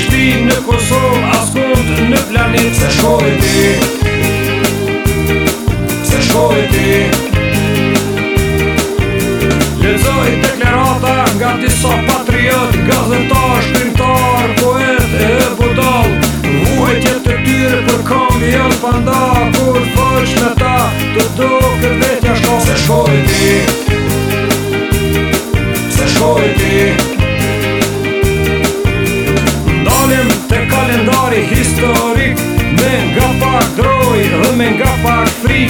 Shpi në kosom, asë mund në planet Se shkojti Se shkojti pak droj dhe me nga pak fri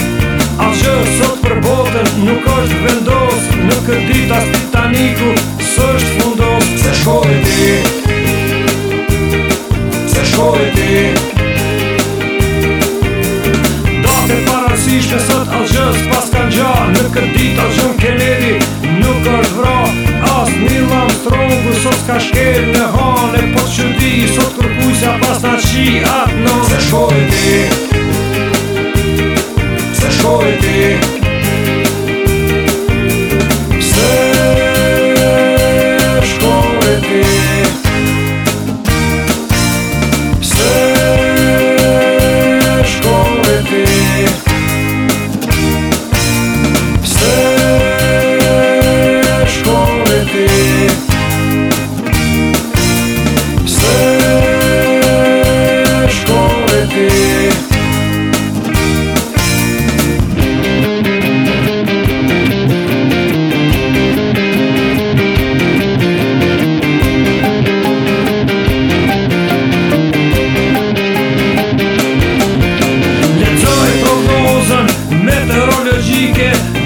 A që sot për botën nuk është vendos Në këtë dit as titaniku së është fundos Se shkojë ti Se shkoj ti Dote parasishme sot a pas kanë gjarë Në këtë dit a gjëm kemi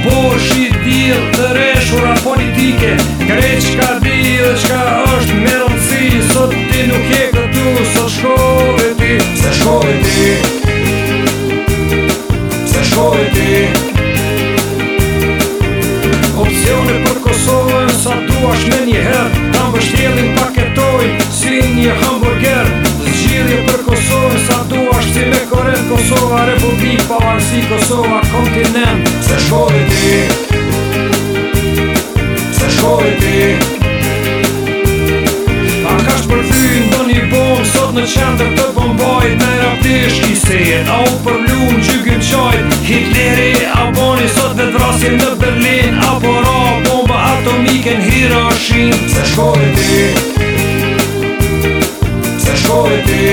poshi dil të reshur politike Krejt qka di dhe qka është me rëndësi Sot ti nuk je këtu, sot shkove ti Se shkove ti Se shkove ti Opcione për Kosovën, sa tu ashtë me një herë Ta më shtjelin paketoj, si një hamburger Zgjirje për Kosovën, sa tu ashtë si me koren Kosovare Kosovar si Kosova kontinent Se shkove ti Se shkove ti A ka shpërthy në një bom Sot në qendër të bombaj Me raptish i sejet jet A u përblu në Hitleri a boni sot dhe drasin në Berlin Apo ra bomba atomike në Hiroshim Se shkove ti Se shkove ti